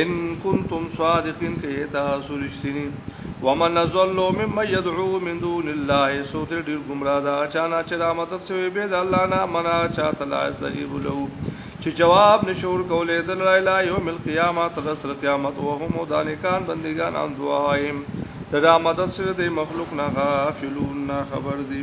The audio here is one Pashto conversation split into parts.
ان کنتم صادقین که تاسو رښتینی ومن ظل مم يدعو من دون الله سو دې ډیر گمراه دا چانا چې را مدد سوی به د الله نه منا چا تلا استجیب له چې جواب نشور کولې د لا اله یوم القیامه تر سر قیامت او هم دانکان بندگان ان دعایم دا مدد سره د مخلوق نه غافلون نه خبر دي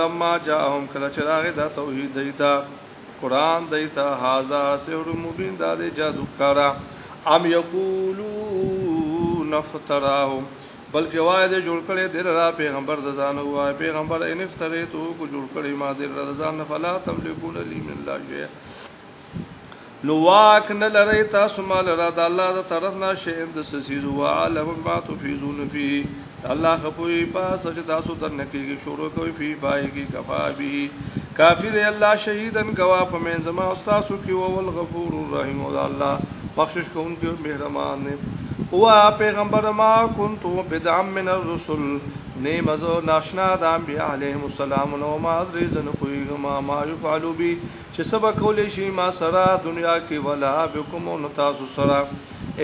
لما جاءهم کله چې راغی دا توحید دیتا قران دیتا هاذا سحر مبین دا دی جادو کارا ام یقولون افتراه بلکې وای دې جوړ کړي دل را پیغمبر د ځان وای پیغمبر ان افتریتو کو جوړ کړي ما دل را ځان فلا تملکون لی من الله نو واک نه لري تاسو مال را د الله د طرف نه شي اند سسیز او عالم ما تفیزون فی الله خپوی پاس چې تاسو تر نکیږي شروع کوي فی پای کی کفا به کافی دی الله شهیدن گوا په من زما استاد کی او الغفور الرحیم او الله بخشش کوونکی او مهربان دی او پیغمبر ما كنت بدعا من الرسل نیمزو ناشنا د انبیاء علیهم السلام نو ما درې زنه کوی ما ما یفعلوا بی چې څه به کولی شي ما سره دنیا کې ولا بكم نو تاسو سره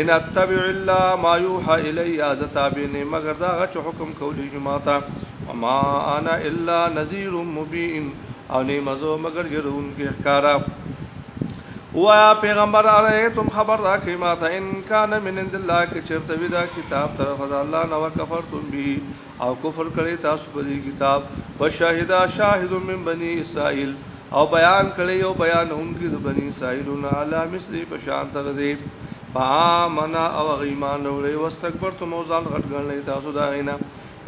ان اتبع الا ما يوحى الي ازتابين مگر دا غچ حکم کولی شي ما ته وما انا الا نذير مبين او نه مزو مگر يرون کې ښکارا وایا پیغمبر ارایتم خبر را کی ما ته ان کان من عند الله کی چرته ودا کتاب طرف الله نو کفرتم به او کفر کړي تاسو په دې کتاب وشهدا شاهد من بني اسرائيل او بیان کړي او بیان هم کې د بني اسرائيلون علی مثل په شان تغذي فامنا او ایمان لري واستكبرتم او ځان غټ ګڼلې تاسو دا غینا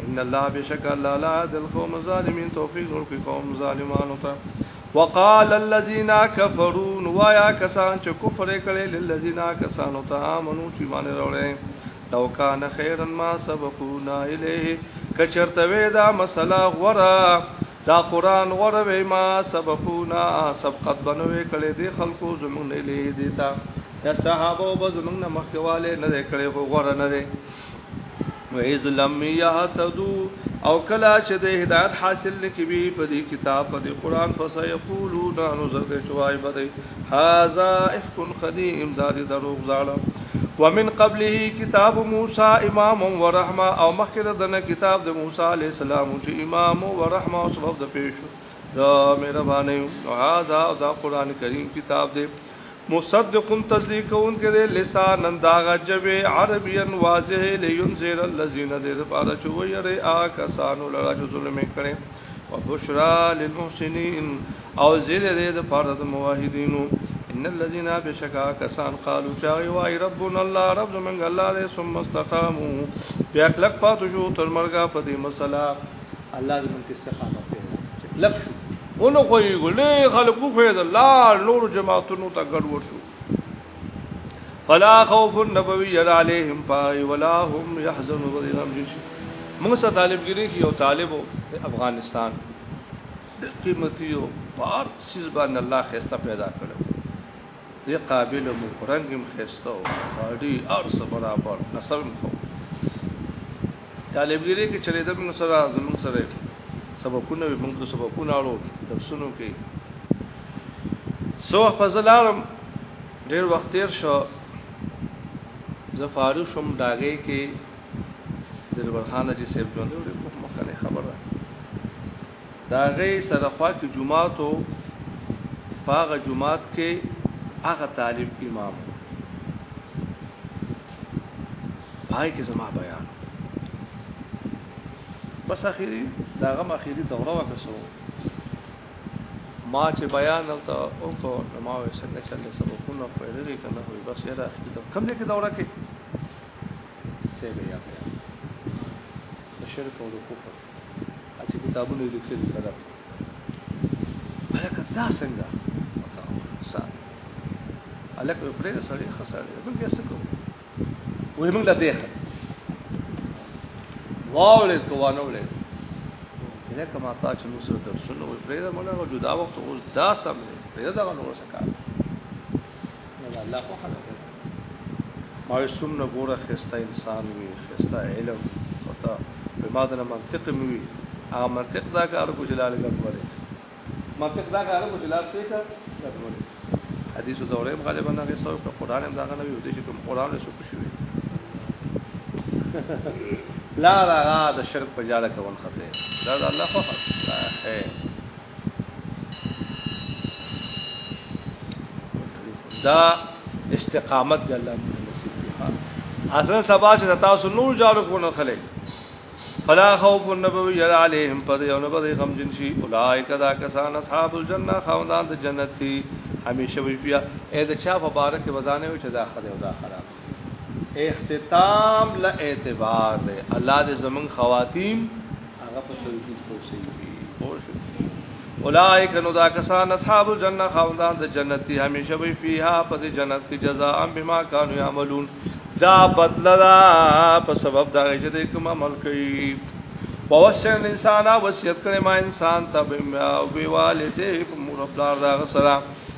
ان الله بشک الله لا دل قوم ظالمین توفیق ورکړي قوم ظالمانو ته وقال الذين كفروا وایا کسان چې کفر کړي للذین کسانو ته امنو چې باندې وروړي لو کان خیرا ما سبقونا الیه کچرته وې دا مسله غورا دا قران غره وې ما سبقونا سبقت بنوې کړې دي خلکو زمون نه لې دي تا یا صحابه او زمون نه مخکواله نه کړې خو غره نه دي و اذ لم يهتدو او کلا چې د هدایت حاصل نکوي په دې کتاب په دې قران فسيقولون نو زرد شوای بده هذا افک قدیم دا دی دروغ زاړه ومن قبله کتاب موسی امام و رحمه او مخکره دنه کتاب د موسی علی السلام چې امام و رحمه او سبب د پیش دا مهربانه او هذا دا قران کریم کتاب دی مصدق تصدیق کون کې دی لسان انداغ جب عربیا واضح لینذر الذین ذر پاره چوي ری آ کسانو لرا چې ظلم کړي وبشرا للمحسنين او زیر دې د پاره د موحدینو ان الذين بشکا کسان قالو چاغي وای ربنا الله رب زمنګ الله دې ثم استقامو بیا کلک پاتو جو تر مرګه په دې مسله الله دې موږ استقامت پیدا کړي لک شو اونو کوي ګلې خلکو فیض الله نور جماعتونو ته ګډوډ شو فلا خوف نبوی علیہم پای ولا هم يحزن وغیرهم جشی موږ سره طالبګری کې یو طالب افغانستان د قیمتي او پار سیز باندې الله خسته پیدا کړو دې قابل مو رنگم خسته او باډي ارس برابر نسل مو طالبګری کې چلیدل موږ سره زموږ سره سبقونه وي موږ ته سبقونه اړو درسونو کې سو په زلالم ډیر وخت تیر شو زه فارغ شوم داګه کې دلبر خان جی سیب ژوند ورې کوم مخه خبره داګه سره خوا کې جمعه تو پاغه جمعات کې هغه طالب امام پای کې زما بیان بس اخیری دا غم اخیری دوره وکړو ما چې بیان او ته او کو ما وې څنګه چې له سبقونو په دې کې نه وي بس یاره کم دې کې دوره کې څه بیا بیا شرک او کفر چې کتابونه یې لیکل کړه الکه دا څنګه الک په پرې سړی خساره بل بیا څه کوو وې موږ لا دیخه واولې کوانه ولې دا کما تا چې موږ سره درسونه وې پرې دا موږ جدا وخت او دا سم پرې دا غوښه کار الله خو خلک ما سم نه ګوره خسته انسان وي خسته علم خطا په ما د منطق مې وي هغه منطق دا کار کو جلال ګډوډ منطق دا کار کو جلال څه کا ګډوډ حدیث دوره غالبا هغه سو په قران هم دا نه وي د چې کوم قران له سوق شوی لا لا د شرک په جاله کوم خطه دا الله خو خطه دا استقامت دی الله موږ نصیب کړه اصل سبا چې تاسو نور جارو کو نه خلک فلا خوف النبوی یرا علیہم پد یو نبد غم جن شی اولائک دا کسان اصحاب الجنہ خوندان د جنتی همیشه وی بیا اې د چا مبارک وزانه و چې دا خره او دا خراب اختتام له اعتبار دی الله دې زمون خواتیم هغه په توحید پوسی کی پوښ اولائک نو دا کسان اصحاب الجنه خوندان د جنت دی همیشه وی فیها په دې جنت کې جزاء بما كانوا يعملون دا بدل دا په سبب دا چې دې کوم عمل کوي ووسن انسان وصیت کړي ما انسان ته به والده په مور خپل دا سلام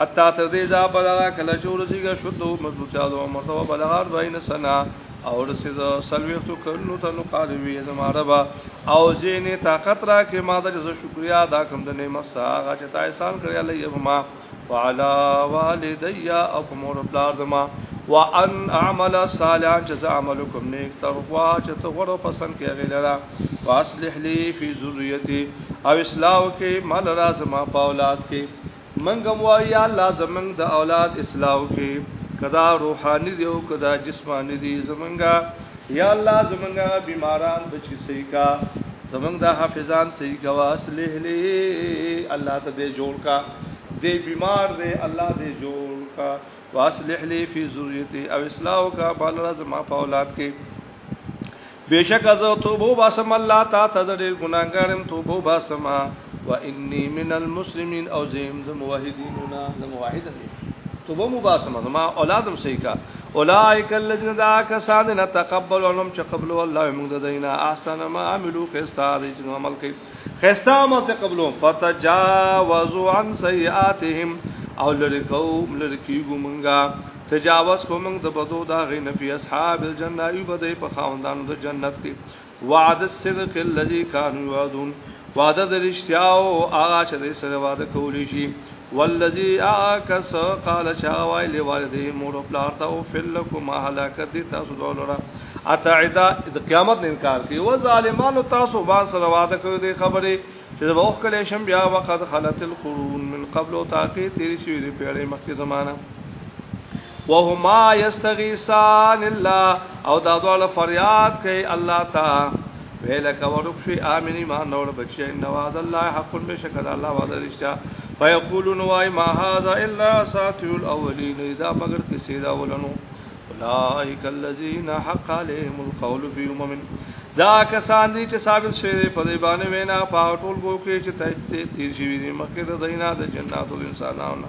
حتا تر دې ځا بلغه کله چې ورسیږي شدو مضبوطه او مرتبه بلغه 40 سنه او رسید سلوختو کلو ته نو قال وی زما رب او زین طاقت را کې ما د جزو شکریا ادا کوم د نعمت ساغه چې تا احسان کړی الله یما وعلى والدي او مور بلار زما وان اعمل صالحا جزاء عملكم نیک تر غوا چې ته غړو پسند کې غیلره واصلح لي في ذريتي او اصلاح کې مال لازم په اولاد کې منګم وای یا الله زمنګ د اولاد اصلاح کې کدا روحاني دی او کدا جسماني دی زمنګا یا الله زمنګا بیماران بچی صحیح کا زمنګ دا حافظان صحیح کا واصلح لي الله ته دې جوړ کا دې بیمار دې الله دې جوړ کا واصلح لي في ذريتي او اصلاح کا مال لازم په اولاد کې بشک زه توبه باسم الله تا ته ډېر ګناګارم توبه باسم و انی من المسلمین او زم د موحدینونا د موحدن توبه مو باسم ما اولادم صحیح کا اولائک الذین دا کسان نه تقبل علم چې قبل الله موږ د دینا احسن ما عملو خستار چې عمل کوي خستا ما ته قبلو فتجاوزوا عن سيئاتهم او لری کو لری کیګو مونږه تجاوز کو مونږ د بدو دا غي نفي اصحاب الجنه ای بده په خاوندانو د جنت کې وعد الصدق الذي كانوا يوعدون وعده د رښتیا او هغه چې د سره وعده کولی شي والذي اعكس قال شاوای لوالده مور او پلار ته او فلکم هلاکت دي تاسو دولره اتعدا د قیامت نه انکار کوي و ظالمانو تاسو با سره وعده کوي د خبره چې به وخت کله شم بیا وقد خلت القرون من قبل او تاکي تیر شي د پیړې مخکې زمانہ وهما یستغیثان الله او دا ډول فریاد کوي الله تا ویل کا ورخصي امن ایمان نور بچي ان وعد الله حق بشک الله وعده رښتیا فیقولون وای ما هذا الا ساتو الاولین اذا مگر کسی دا ولنو اولائک الذین حق علیهم القول فی امم دا کسان دي چې ثابت شوی په دی باندې وینا په ټول ګو کې چې تیر شوی دي مخکې د زینا د جناتو انسانانو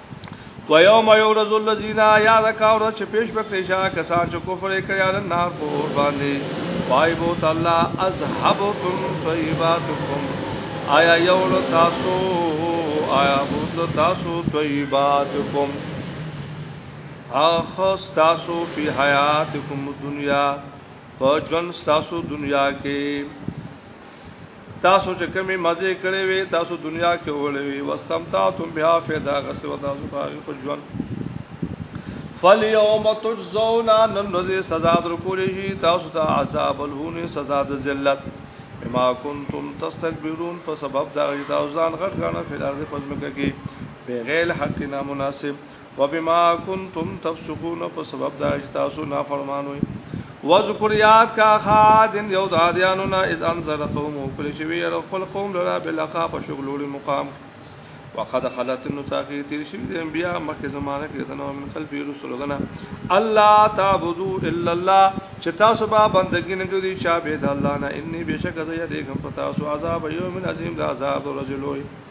و یوم یورز الذین یا ذکر چې پیش وکړي شاه کسان چې کفر کوي ان نار پور باندې پای بو تعالی اذهبتم طیباتکم آیا یول تاسو آیا بو تاسو طیباتکم اخ تاسو فی حیاتکم دنیا په جن تاسو دنیا کې تاسو چې کومې مزه کړې وي تاسو دنیا کې وړې وي واستمتعتم بها فدا غسو تاسو باغی په ژوند فالیوم تجزون نن ورځ سزا درکولې شي تاسو ته عذاب الهون سزا د ذلت بما کنتم تستكبرون په سبب دا چې تاسو ځان غټ غاڼه فلارځه پزمکه کې بغیر حق نامناسب وبما كنتم تفسقون په سبب دا چې تاسو نافرمانو وذکر یاد کا خادن یو دادیانو نا اذ انذر قوم کل شوی یو خپل قوم لرا بلقا په شغلول مقام وقد خلت النتاقی تیر شوی د انبیاء مکه زمانه کې دنو من قلب رسول غنا الله تعبدو الا الله چې تاسو به بندګی نه کوي چې به د الله نه انی بشک زه یې کوم پتا سو عذاب یوم عظیم د عذاب رجلوی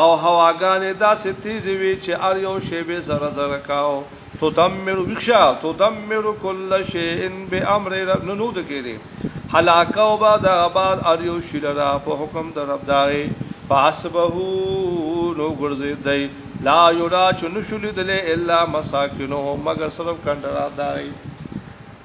او هواګانې داسې تیزې وي چې ار یو شی به زره زره کاو تو دمر وښا تو دمر کل شی ان به امر رب نو نو د کېره هلاک او با د غبار ار یو شی لرا په حکم د رب داغه فاسبه نو ګرځي دی لا یرا چ نشل دل الا مساکنه مگر صرف کندرا دای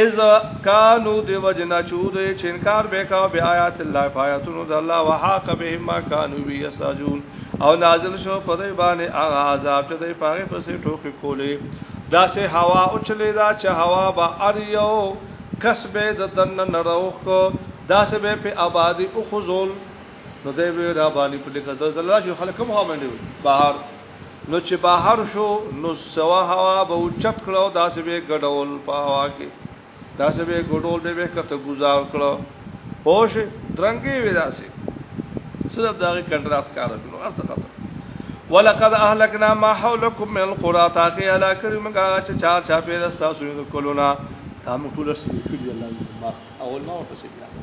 اذ کانو دی وجنا چود چې انکار وکاو بیا آیات الله فایاتونو د الله وحاق به ما کانو بی یساجون او نازل شو په دی باندې هغه عذاب چې دی پاره پسې ټوکی کولې دا سه هوا او چلی دا چې هوا با اریو کسب د دن نروخ کو دا سه به په آبادی او خزول نو دی به را باندې په لکه زلزلہ جو خلک هم باندې بهر نو چې بهر شو نو سوا هوا به او چت کړو دا سه به ګډول په هوا کې دا سه به ګډول به به کته گزار کړو پوش درنګي وې داسې صرف دا غي کنټرات کار کړو هر څه خطر ولقد اهلكنا ما حولكم من القرى تاقي على كريم کا چې چا چا په رستا سوي کولونا تاسو ټول سره کړی الله ما اول ما ورته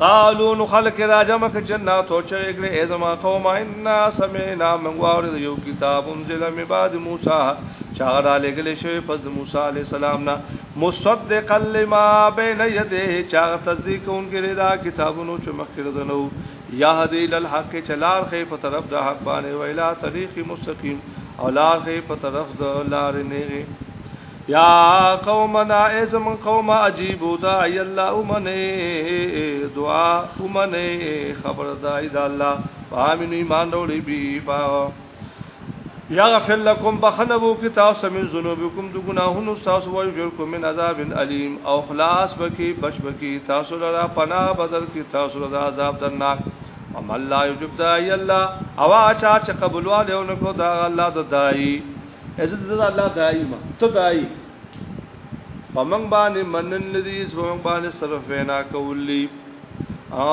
قالو نو خلق را جمع ک جنا تو چه اګره ای زما قوم ان سمعنا من غور یو کتاب انزل من بعد موسی چا را لګل شوی پس موسی علی السلام نا مصدق لما بین یده چا تصدیق اونګری دا کتابونو چې مخکره دنو یهدی للحق چلار خې په طرف د حق باندې ویلا طریق مستقیم او لار خې په طرف د لار نه یا قومنا ازم قوم عجیب دای الله امنه دعا امنه خبر دای د الله پامن ایمان وروړي بي پا یغفر لكم بخنبو کی تاسو من ذنوبکم د گناهونو تاسو وای جوړ کوم من عذاب الیم او خلاص بکی بچ بکی تاسو لرا پناه بدل کی تاسو لرا عذاب درناک ومن لا یجب دای الله او اچا چې قبول والو نکو دا الله د دای زه د الله دای ما ته دای په من باندې منن لدی په من باندې صرف وینا کولی ا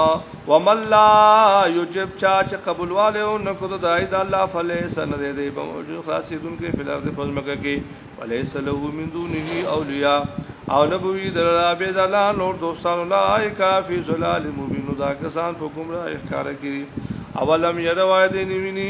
ومن لا یجب چا چې قبول والے او نه کو دای د الله فلیس نه دی دی په موجود خاصیدون کې فلر د پزمکه کې ولیس له من دونه اولیاء او نبوی در را به د الله نور دوستان لای کافی زلال مبین دا کسان په کوم را اخکار کړي اولم یروایت نیوینی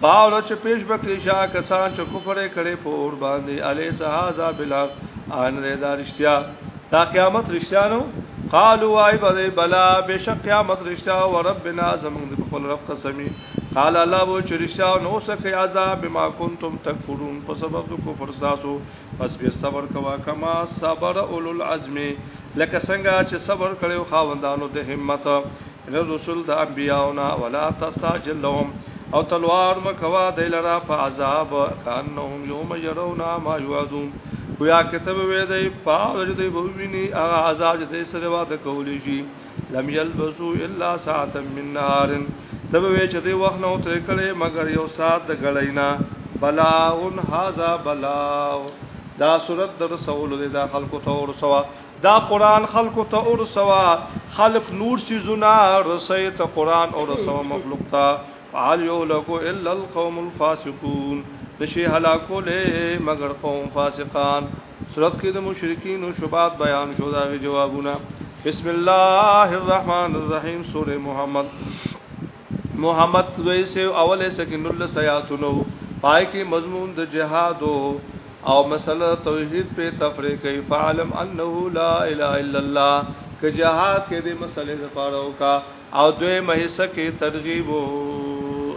باور چې پیش بکې شا کسان چې کفر کړي په اور باندې علی سهازا بلا ان رضا رشتیا دا قیامت رشتیا نو قالوا وای بده بلا بشک قیامت رشتیا او ربنا زمون د خپل رب قسمی قال الله و چې رشتیا نو سکه عذاب بما کنتم تکفرون په سبب د کفر تاسو پس به صبر کوا کما صبر اول العزم لکه څنګه چې صبر کړو خاوندانو د همت ان رسول د انبیاونا ولا تستعجل لهم او تلوار مکوا د لرا په عذاب کانهم یوم يرون ما یعذون ویا کتب وې دی پاو دې به ویني هغه عذاب دې سره واده کولی شي لم يلبسو الا ساعت من نهار تب وی چې دی وخت نو تر کړي مگر یو ساعت د غړینا بلا ان هاذا بلا دا صورت در سوال دی دا خلکو ته اور سوا دا قران خلکو ته اور سوا خلق نور سی زنا رسې ته قران اور سوا مخلوق ته فعل یو لکو الا القوم الفاسقون نشي هلاکو له مگر قوم فاسقان سورت کې د مشرکین او شبات بیان شو دا جوابونه بسم الله الرحمن الرحیم سوره محمد محمد دوی سے اول سکن الله سیاتونو پای کې مضمون د جهاد او مسله توحید په تفریق کوي فعلم انه لا اله الا الله ک جهاد کې د مسلې لپاره او کا او دوی مهسه کې ترغیب وو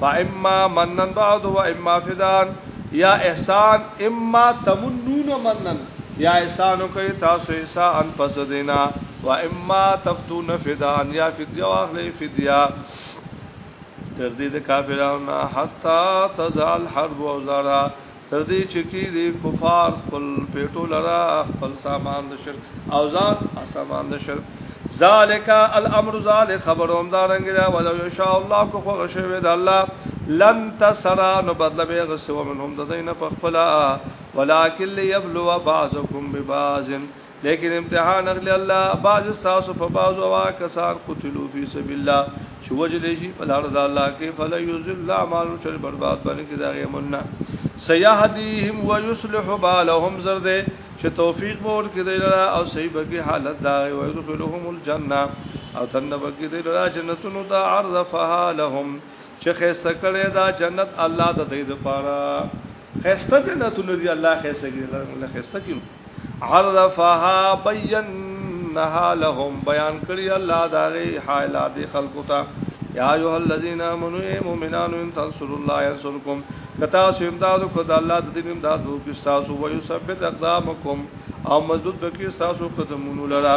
فاما منن بعد و اما فدان یا احسان اما تمنون منن یا احسان کوي تاسو احسان پس دینا و اما تفتون فدان یا فدیه واخلې فدیه تر دې د کافرانو حتا تزال حرب او زارا تر دې چې کې دې کفار خپل پیټو لرا خپل سامان د شرک او ځان سامان د شرک ذالک الامر ذالک خبروم دا رنگ دا ولو ان شاء الله کو خو غشوي د الله لن تسرا نو بدل به غسو منهم د دین په خپل ولکن ليبلوا بعضکم ببعض لیکن امتحان اخلی الله باز تاسو په باز وا کسان قتلوا فی سبیل الله چې وجل شي په لار د الله کې فلا یذل اعمال شر برباد باندې کې داغه مننا سیاهدیهم ویصلح بالهم زرد چې توفیق مور کې دی لرا او صحیح بګي حالت دا وي او يدخلهم الجنه او تنه بګي دی لرا جنتونو دا عرفها لهم چې خسته کړي دا جنت الله د دې لپاره خسته جنتونو دی الله خسته کړي خسته کړي عرفها بینها لهم بیان کړی الله داغه حالات خلقو ته یا ایه الذین آمنو مومنان ان تنصروا الله ينصركم کتا سو امداد کو د الله د دین امداد وکي تاسو ويثبت اقدامکم او مضبوط وکي تاسو قدمونو لرا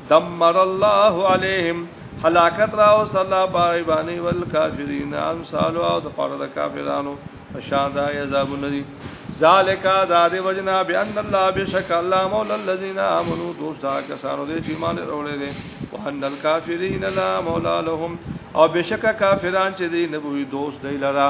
دمر الله عليهم حلاکت را او صلی الله پای باندې ول کافرین ان سالو او د پاره د کافرانو فشان دا عذاب ندی ذالک دا دی وجنا بان الله بشک الله مولا الذین امنوا دوست دا کسانو دې چې مان وروړي دي وان الکافرین لا مولا لهم او بشک کافران چې دې نبوي دوست دی لرا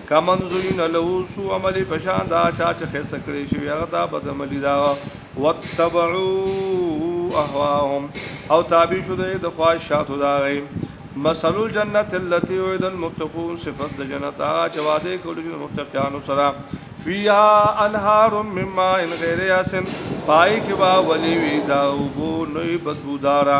کمن زوین له سو عمل پشان دا چا چې خسه کړی شي هغه دا بد عمل دا وتبعوا اهواهم او تابع شو د خواهشاتو دا غي مثل الجنه التي وعد المتقون صفات جنت هغه چې وعده کول شي متقینو سره فيها انهار من ماء غير ياسن پای کې با ولي وی دا وبو نوې بدبودارا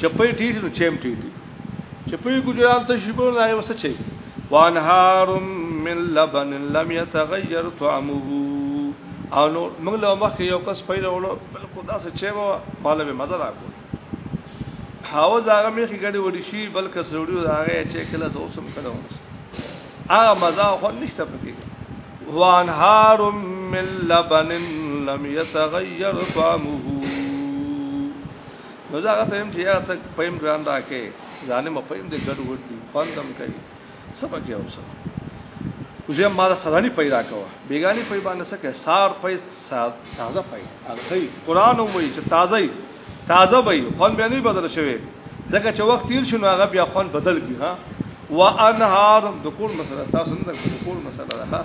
چپې ټیټ نو چیم ټیټ چپې ګجران ته شي په لای وسه چي وانهار من لبن لم يتغير طعمه او نو موږ له مخ یو کس پیدا وړو بلکې دا څه چي وو مالو به مزه راکو هاو زاغه میخي ګډي وډي شي بلکې سړیو زاغه چې کله زوسم کله ونس هغه مزه خو نشته پکې وانهار من لبن لم يتغير طعمه نو دا هغه ته هم چې یا ته پیم ګران راکې ځانې مو پیم دې ګډ وډ دي خوندم کوي سبق یې اوسه زه ما سره نه پیدا کوه بیگانی پي باندې سکه سار پي تازه پي هغه قران هم وي چې تازه تازه وي خوند به نه بدل شوی ځکه چې وخت تیر شنو هغه بیا خوند بدل کی ها وانهار د کول مسله تاسو نه د کول مسله ده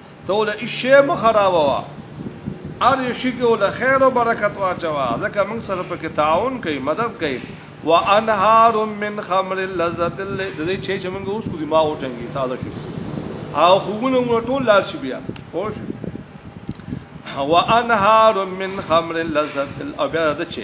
ته ول شی مخراوه ار شي کې ول خیر او برکت واچوا ځکه موږ سره په کې تعاون کوي مدد کوي وانهار من خمر لذت دې چې چې موږ اوس کو دي ما وټنګي تازه شي او خوونه موږ ټول لار شي بیا خوش وانهار من خمر لذت او بیا دې چې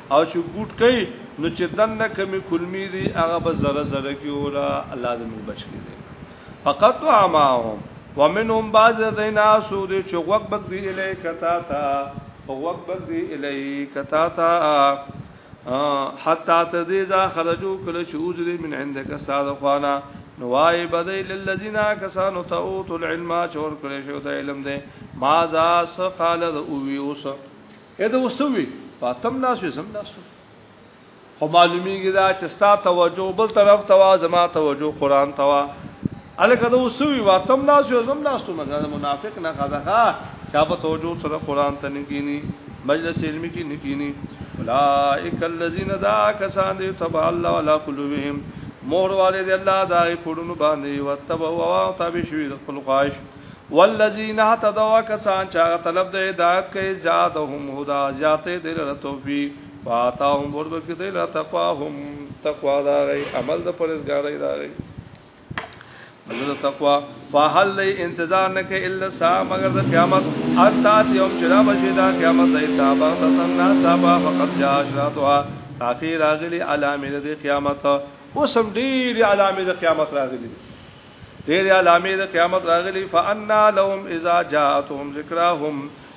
او چې ګوټ کوي نو چې دنه کمی کلمی دی هغه به زره زره کی ولا الله دې موږ بچ کړي فقط عماهم ومنهم بعض دینا سود چې وقت بک دی الی کتا تا وقت بک دی الی کتا تا حتا تذیزا خرجو کل شوز دی من عندك ساد خوانا نوای بدای للذین کسانو ته اوت العلم چور کړي شو د علم دی ما ذا سقال او ویوس اې دا وسوي فاطم ناس وي زم ناس خو معلومیږي دا چې ستا توجه بل طرف ته وا زما توجه قران ته وا الکه دا وسوي فاطم ناس وي زم ناس ته مګر منافق نه غذا چا په توجه سره قران ته نه کینی مجلس علمی کې نه کینی اولائک الذین دا کسان دی تبع الله ولا قلوبهم مور والد الله دا پړونو باندې وتبوا تابع شوی د خپل خواهش والذین اهتدوا کسان چې هغه طلب د هدایت کوي زادهم هدا زیاتې دل له توفیق فاتاهم ورب کې دل تقواهم تقوا دا غي عمل د پرېزګارۍ دا غي دغه تقوا فهل انتظار نه کې الا سا مگر د قیامت اتات یوم چرا بشیدا قیامت د تابع تسنا تابع فقط جاء اشراتها تاخیر اغلی علامه د قیامت اوسم ډیر علامه د قیامت راغلی ډېر علامې د قیامت راغلي فانا لهم اذا جاءتهم ذکرهم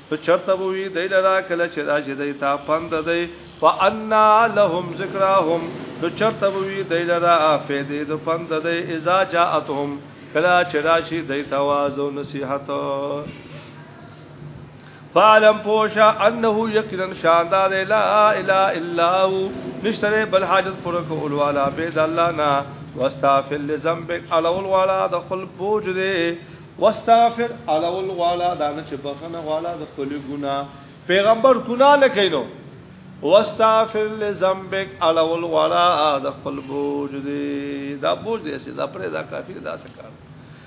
په چرته وی دی لرا کله چې راځي دی تا پند دی فانا لهم ذکرهم نو چرته وی دی لرا فیدې د پند دی اذا جاءتهم کله چې راځي دی تا واز او نصيحت فعلم پوشا انه یقینا شاندا لا اله الا هو نشتره بل حاجت پر کول والا بيد الله نا واستغفر لذنبك الاول والا د خپل بوج دي واستغفر الاول والا دا نه چې بخنه والا د خپل ګنا پیغمبر ګنا نه کینو واستغفر لذنبك الاول والا د خپل بوج دي دا بوج دي دا پرې دا کافي دا سکار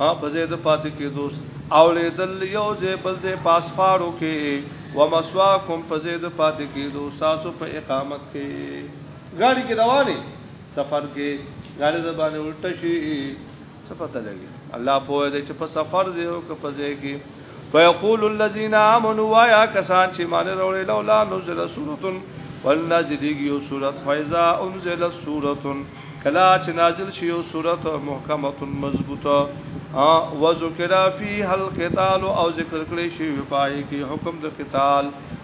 ها په زید پاتې کې دوست او لیدل یو ځای بل ځای پاسپارو کې و مسواکم په زید پاتې کې دوست تاسو په اقامت کې غاړي کې رواني سفر کې غاړي د باندې الټه شي څه پته لګي الله په دې چې په سفر دی او په ځای کې فیقول الذين امنوا وایا کسان چې مان وروړي لولا نزل سوره ولنازلیږي یو سوره فیزا انزل سوره کلا چې نازل شي یو سوره محکمه مضبوطه او ذکر فی هل قتال او ذکر کړي شی پای کې حکم د قتال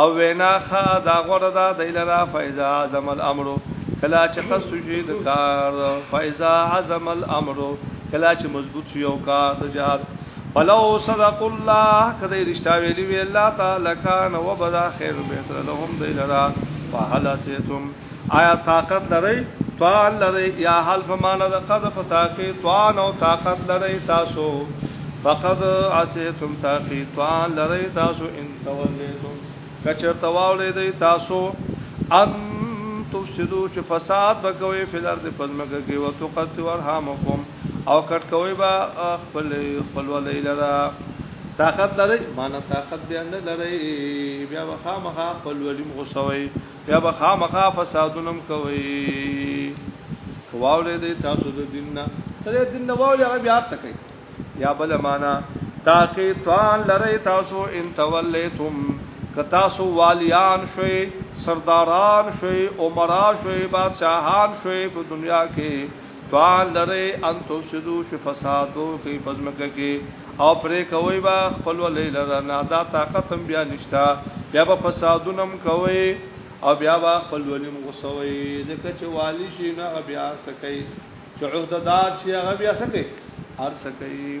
او وینا خا دا غره دا دی لرا فیضا عظم الامر کلا چې قص شي د کار فیضا عظم الامر کلا چې مضبوط شي او کار د جهاد فلو صدق الله کدی رشتہ ویلی وی الله تعالی کان وبدا خیر بهتر لهم دی لرا فهل سیتم آیا طاقت لرئ طعن لرئ یا حل په معنا د قد په تاقی طعن او طاقت لرئ تاسو فقد عصیتم تاقی طعن لرئ تاسو ان تولیتم کچر تواولې دی تاسو ان تفسدو چې فساد وکوي په لار د پزمکه کې او توقت ورحمکم او کټ کوي با خپل خپل ولې لرا طاقت لري معنی طاقت بیا نه لري بیا وخامخه خپل ولیم غوسوي بیا به خامخا فسادونم کوي کواولې دې تاسو د دین نه سره دین نه واولې هغه بیا څه کوي یا بل معنا تاکي توان لري تاسو ان تولیتم که تاسو والیان شوي سرداران شوي عمرا شوي بادشاہان شوي په دنیا کې توان لري ان تفسدو چې فساد وکړي پزمکه کې او پرې کوي با خپل ولې لره نه دا طاقت هم بیا نشتا بیا به فسادونم کوي او بیا به خپل ولې مغسوي ځکه چې والی شي نه بیا سکي چې عہددار شي هغه بیا سکي هر سکي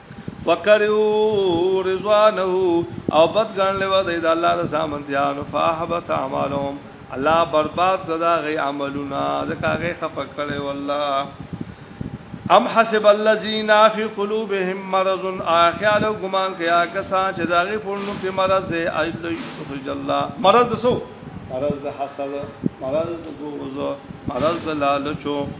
وکرو رضوانه او بد ګڼل و د الله د سامنتیان فاحبت اعمالهم الله برباد کدا غي عملونه ځکه غي خفه کړي والله ام حسب الذين في قلوبهم مرض اخيال او ګمان کیا کسان چې داغه پونو کې مرض دی اجل یخرج الله مرض سو مرض د حسد مرض د بغض مرض د لالچو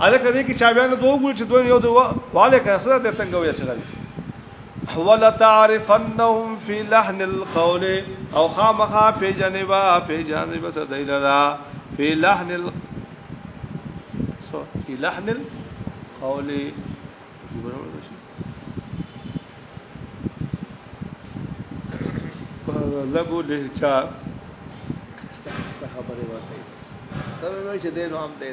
الکه دې کې چابيانو دوه ګول چې دوه یو دوه والے کسره د تنګوي سره ولا تعرفنهم في لحن القول او خامخا په جنبا په جانب ته دیلرا في لحن ال سو في لحن القول لګو لهچا استخبره ورته دا نو چې دې نو هم دې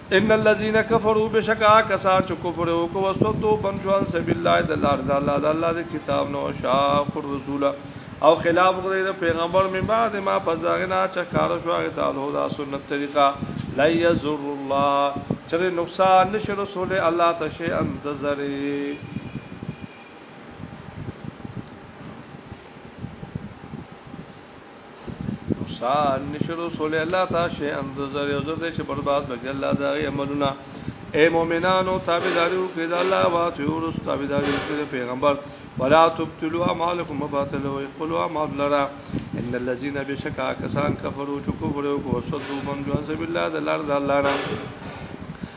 ان الذين كفروا بشکا کسان چې کفر وکړو وسوتو بن شو ان سبیل الله د لار د الله د الله د کتاب نو شاق الرسول او خلاف غوړي د پیغمبر من بعد ما فزغنا چې کار شو هغه تعالی دا سنت طریقه لا یزر الله چې نقصان نشه رسول الله ته شي ان ذری نقصان نشرو صلی الله تعالی شی اند زر یو زر چې برباد بګی الله دا عملونه اے مومنانو تابعداریو کې د الله واسو رس تابعداریو کې پیغمبر ولا تبتلوا اعمالکم مباطلوا اقلوا اعمال لرا ان الذين بشکا کسان کفروا چکو فرو کو صدو من جوان سبیل الله د لار د الله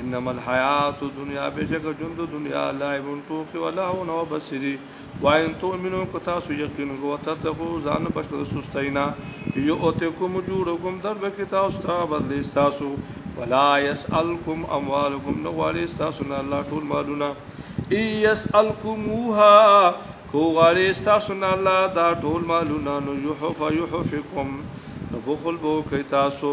انما الحیات الدنیا بشک جند دنیا لعب توخ ولا نو بصری وان تؤمنو کتا سو یقین کو تتقو ځان بشکر سستینا یؤتکم جورکم در بک تاسو ته بدل تاسو ولا یسالکم اموالکم نو غواړي تاسو نه الله ټول مالونه ای یسالکموها کو غواړي تاسو نه الله دا ټول مالونه نو یحف یحفکم نو بخل بو کوي تاسو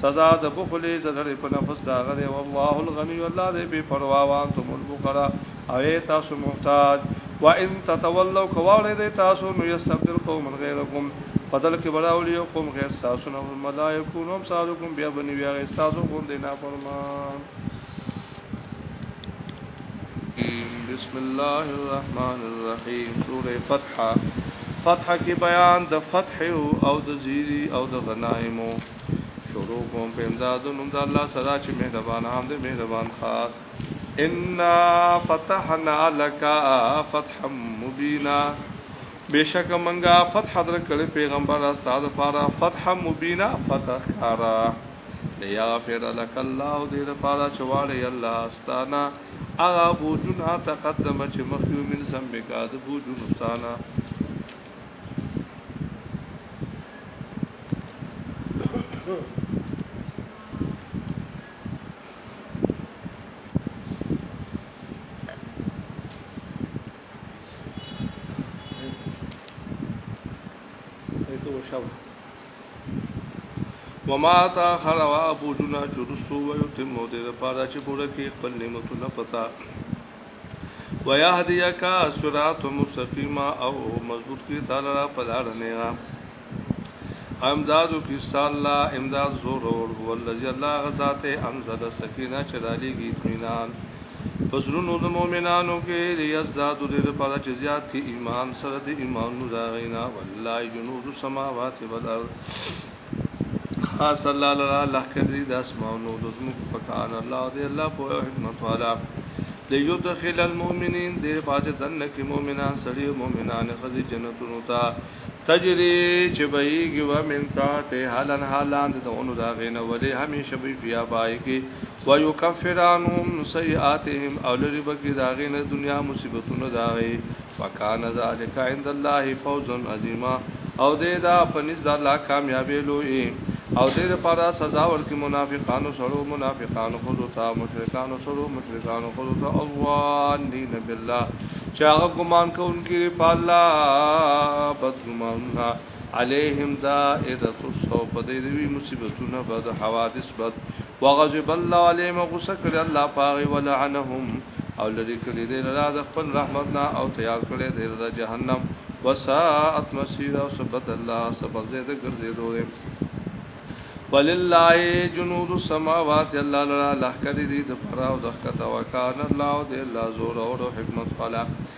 سزا د بخل زړه په نفس دا غره والله الغنی الله دې بے پروا وان تم البقرا او تاسو محتاج وان تتولوا کوړې دې تاسو نو یستبدل قوم غیرکم بدل کې براولي یو قوم غیر تاسو نو ملائکه نو سالکم بیا بنی بیا تاسو غون دې نه فرمان بسم الله الرحمن الرحیم سوره فتح فتح کې بیان د فتح او د زیری او د غنائمو شروع کوم په امداد نوم د الله سره چې مهربان هم دی مهربان خاص ان فتحنا لك فتحا مبینا بشک منګه فتح در کړی پیغمبر استاد لپاره فتح مبینا فتح کارا لیغفر لك الله دې لپاره چواړی الله استانا اغه بوجنا تقدم چې مخیو من سم بکاد بوجنا استانا وما تا خلوا ابو جنا چرسو ويتم مو دې لپاره چې پوره کې خپل نعمتونه پتا ويهديك صراط مستقيما او مضبوط کی تعالی را پلار نه را امداد کی الله امداد زور اور هو الذي الله غزاد انزل سکینه چرالی کی اطمینان پسرونو د مؤمنانو کې لیزداد د لپاره چې زیات کې ایمان سره د ایمان نو دا غینا والله جنود السماوات والارض خاص الله لرا الله کړی د اسمانو د زمکو په کار الله دې الله په حکمت والا ليدخل المؤمنين دې باج دنه کې مؤمنان سړي مؤمنان خزي جنتونو ته تجري چې بهيږي و من تا ته حالن حالان د اونو دا غینه ولې هميشه به بیا بای کې ويكفر عنهم سيئاتهم او لري بکی داغه نه دنیا مصیبتونه داغه وکان ذالک عند الله فوزا عظیما او دې دا پنځ د الله کامیابې لوی او دې لپاره سزا ورکړي منافقانو سره منافقانو خود ته مشرکانو سره مشرکانو خود ته الله دین بالله چې هغه ګمان کوونکي په الله بد ګمانونه علیهم دائرۃ السوء په دې دوی مصیبتونه بد حوادث بد وغضب الله عليهم غصه کړی الله پاغي ولعنهم او لری کړی دی لرا د خپل رحمت نه او تیار کړی دی لرا جهنم وساعت مسیر او سبد الله سبب زید ګرځیدو دی ولله جنود السماوات الله لرا لخر دی د پر او د خطا وکانه الله او د الله زور او حکمت خلا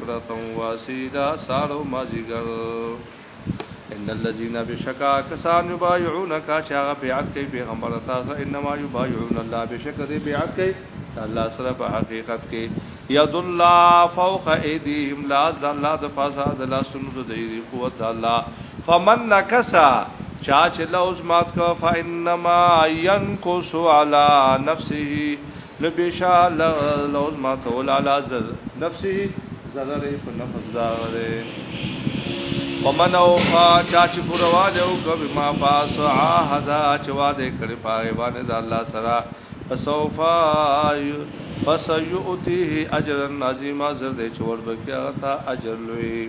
پرتم واسیدا سارو مازیګر ان الذين بشکا کسان یبایعونک چاغه بیعت کوي پیغمبر تاسو انما یبایعون الله بشک دې بیعت کوي الله سره په حقیقت کې ید الله فوق ایدیهم لا د الله د پاسه د لاسونو د دې قوت د الله فمن نکسا چا چې لوز مات کو فانما ينقص على نفسه نو بشا لوز ما کول علا زر نفسی ضرر په نفس دا غره ومن او فا چا چې پروا دی او کوي ما پاس عهدا چې وعده کړی پاره باندې د الله سره فسوفا فسيؤتيه اجرا عظيما زر دې چې ور بکیا تا اجر لوی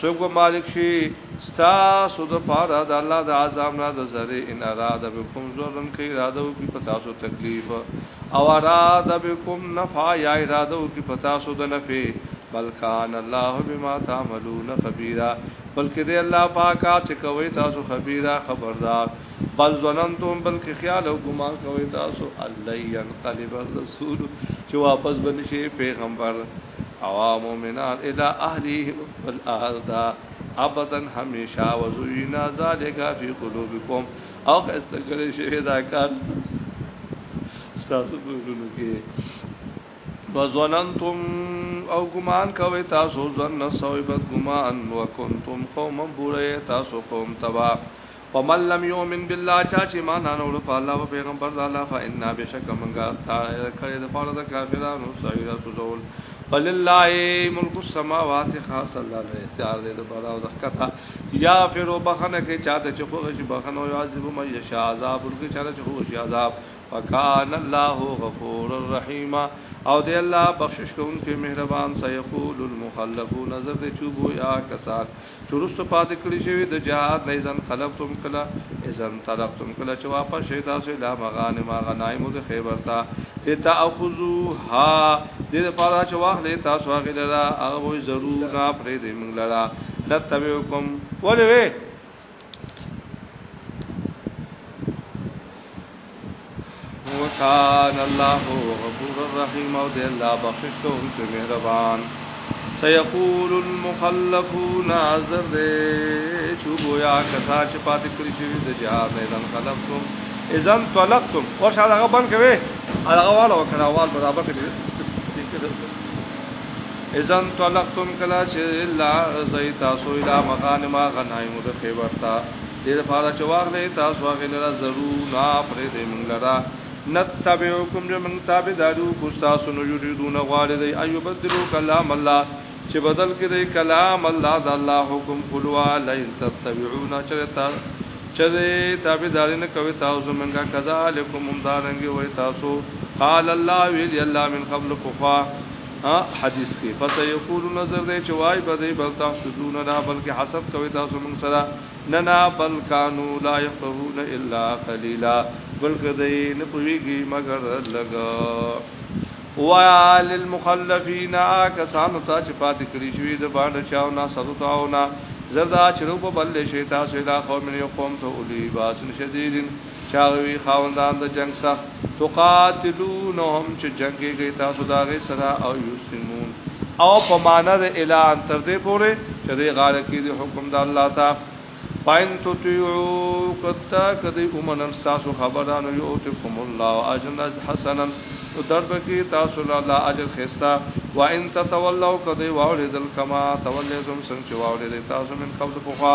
سوک به مالک شي ستاسو د پاره د الله د عذاب نه د زری ان اراده بكم زورن کې اراده وکي په تاسو تکلیف او اراده بكم نفع یا اراده وکي په تاسو د نفع بلکان الله بما تعملون خبيرا بلکې دی الله پاکا چې کوي تاسو خبيرا خبردار بل ظننتم بلکې خیال او ګمان کوي تاسو الله ينقلب الرسول چې واپس بنشي پیغمبر او مؤمنان الى اهلهم الاهل دا ابدا همیشه وزوینا ذالک فی قلوبکم او استګری شوی دا کار تاسو په ورونو کې وظننتم او ګمان کوي تاسو ظن سوي بد ګمان وکنتم قوم بوره تاسو قوم تبا فمن لم يؤمن بالله چا چې ما نه نور په الله او پیغمبر د الله فإنا بشک منګه تا کړی د پاره د کافرانو سعیره سوزول فلله ملک السماوات خاص الله له اختیار دې د بارا او د کتا یا فر وبخنه کې چاته چې خو شي بخنه او عذاب مې یشا عذاب ورکه چاته چې خو شي عذاب فکان الله غفور الرحیم او دې الله بخشش کوونکی مهربان سيقول المخلفون نظر دې چوبو یا کسات چې وروسته پاتې کړی شوی د جهاد نه ځان خلقتم کله ځان طلقتم کله چې واپس شي تاسو له مغانم غنایم د خیبر ته لتاخذوها دې لپاره چې واخلې تاسو هغه لرا هغه وې ضرور نه پرې دې موږ لرا لتبعکم ولې وکان الله غفور الرحیم او دې الله بخښ کوونکی مهربان سيقول المخلفون عذر دې چوبو یا کسا چې پاتې کړی شي د جهاد میدان خلفتم اذن طلقتم او شاده غبن کوي هغه والا وکړه وال برابر کړي اذن طلقتم کلا چې لا زي تاسو اله مغانم غنایم د خیبر تا دې لپاره چې واغلې تاسو هغه لره ضرور نه پرې دې مونږ لره نتبعکم جو مونږ تابعدارو کو تاسو نو یریدون غواړي دی ایو بدلو کلام الله چې بدل کړي کلام الله د الله حکم قلوا لئن تتبعون چرتا چرې تابعداري نه کوي تاسو مونږه کذالکم ممدارنګي وای تاسو قال الله ویل الله من قبل کفا ها حدیث کې پس یقول نظر دې چې وای به دې بل تحسدون نه بلکې حسد کوي تاسو موږ سره نه نه بل کانو لا يفقهون الا قليلا بلکې دې نه پويږي مگر لګ وایا للمخلفین کسانو ته چې پاتې کړی شوی د باندې چاو نه سلطاونا زردا چرو په بل شي تاسو لا قوم یو قوم ته اولی باس شدیدن چاغوی خاوندان د جنگ سخت تقاتلونهم چې جنگي گئی تاسو داغه سره او یسلمون او په معنا د اعلان تر دې پورې چې د غاړه کې د حکم د الله تا پاین تو تیو کتا کدی اومنن تاسو خبرانو یو تکم الله اجر حسنا او درب کې تاسو الله اجر خستا و ان تتولوا کدی واولیدل کما تولیدم څنګه واولیدل تاسو من قبل بخوا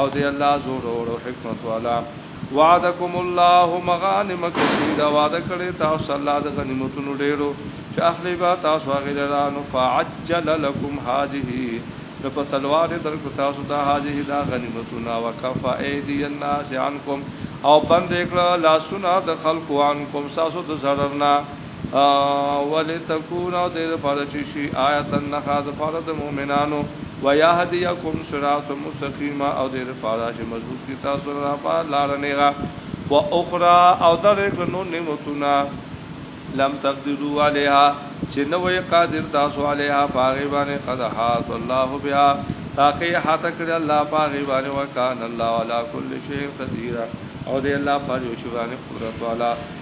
او دی الله زور او حکمت والا وعدکم الله مغانم کثیره وعده کړی تاسو الله د غنیمتونو ډیرو چې اخلي با تاسو غیرانو فعجل لكم هذه نو په تلوار درکو تاسو ته هذه دا غنیمتونه وکفا ایدی الناس عنکم او بند کړه لاسونه د خلقو عنکم تاسو د ضررنا ولتكون او دې لپاره چې شي آیت النخا د لپاره د مؤمنانو ويهديكم صراط مستقيم او دې لپاره چې مضبوط کی تاسو را په لار نه غا و اخرى او درک نو نعمتنا لم تقدروا عليها چې نو قادر تاسو عليها پاغي باندې قد حات الله بها تاکي حات کړ الله پاغي باندې وکانه الله على كل شيء قدير او دې الله پر یو شی باندې قدرت والا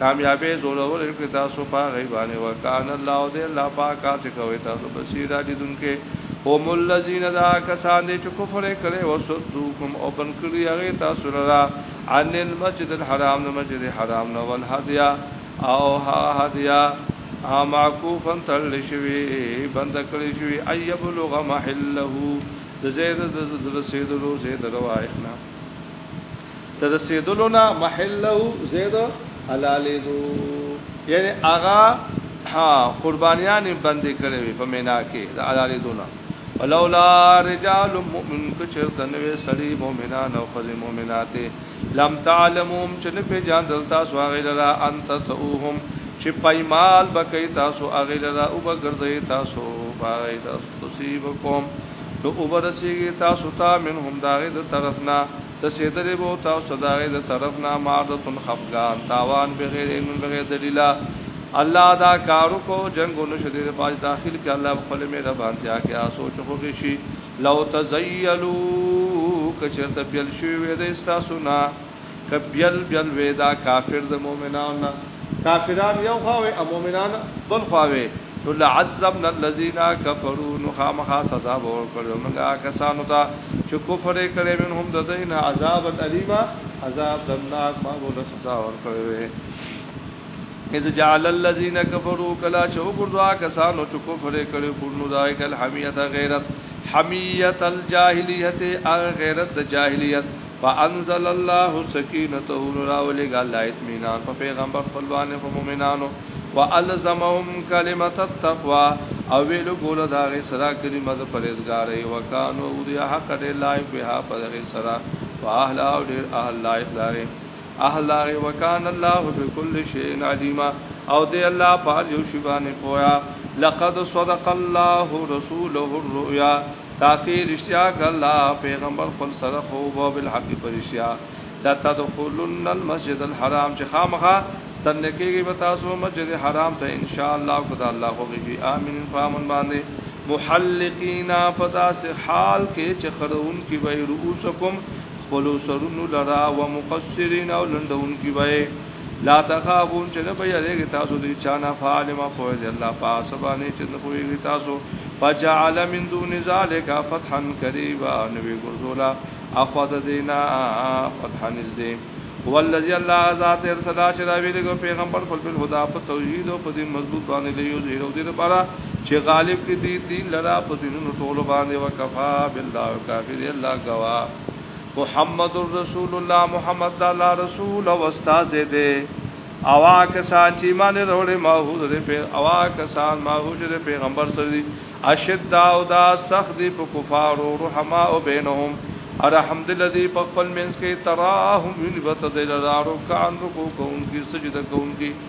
کامیابې زورور کړی تاسو په غیبانه وکانه الله او دې الله پاک کار چې کوي تاسو بصیر لیدونکې هم الذين دا کسان دي چې کفر کړي او صدوکم او بن کړی هغه تاسو را عن المسجد الحرام نه مسجد حرام نه ول هدیا او ها هدیا معکوفا تل شوی بند کړی شوی ايبلغ محله د زید د رسیدلو زید روایت نه ته رسیدلو نه محله زید حلالې دو یعنی اغا ها قربانیان بند کړي وي په مینا کې د حلالې دونه ولولا رجال مؤمن کچرت نو سړي مؤمنان او خزي مؤمنات لم تعلمهم چې نه په جان دلتا سو غیر را انت توهم چې پایمال بکې تاسو غیر را او بغرزې تاسو باغې تاسو تصيبكم نو وبرسیږي تاسو ته منهم داغه د طرفنا رسېدلې به وو تاسو ته د هغه د طرف نه ماردتن خفګان، تاوان، بغیر علم بغیر دلیله الله دا کار وکړو جنګ ونه شو دې لپاره داخل کې الله په خپل مهربانتیا کې آسو چې خوږی شي لو تزیلو کچرته بیل شوی وې د استاسو نه کبیل بیل وې دا کافر د مؤمنانو نه کافران یو خواوې او مؤمنان بل خواوې نو لعذبنا الذين كفروا نو خامخا سزا به ورکړو موږ کسانو ته چې کفر یې کړی منهم د دین عذاب الیما عذاب دمناک ما به سزا ورکړو اذ جعل الذين كفروا كلا چوغرزا کسانو چې کفر یې کړو کونو دای کل حمیت غیرت حمیت الجاهلیت غیرت د جاهلیت فانزل الله سکینته نو راولېږه الله اطمینان په پیغمبر خپل باندې په مؤمنانو والزمهم کلمت التقوا او ویلو ګول دا غي سره کلمه د پرهیزګارۍ وکانو او دی حق دې لایق به په دغه سره واهل او ډیر اهل لایق داري اهل لاري وکانه الله بكل شيء عليم او دی الله په یو شی باندې پویا لقد صدق الله رسوله الرؤيا تاکي رشتیا کلا پیغمبر خپل سره خو او بالحق پرشیا لا تدخلن المسجد الحرام چې خامخه تنکیږي به تاسو مسجد حرام ته ان شاء الله خدای الله خو غږي امين فامن باندې محلقینا پداس حال کې چې خرون کې وای رؤسکم خپل سرونو لرا ومقصرین او لندون کې وای لا تخافون چې نه به یریږي تاسو دې چانه فعالم په دې الله پاس باندې چې نه پويږي تاسو فجعل من دون ذلك فتحا قريبا نبي ګرځولا اخذ دینا فتحا نزدې هو الذي الله ذات ارسل چې دا ویلګو پیغمبر خپل په خدا په توحید او په دین مضبوط باندې لیو زیرو دې لپاره چې غالب کې دې دین لرا په دینونو ټولو باندې وکفا بالله کافر الله گواه محمد رسول الله محمد د الله رسول او استاد دی او کسان چې ایمان وروړي ما هو د پی او کسان ما هو چې د پیغمبر سره دي اشد او دا سخت دي په کفار او رحما او بینهم الحمد لله په خپل منځ کې تراهم یلبت د لارو کان رکو کوونکی سجده کوونکی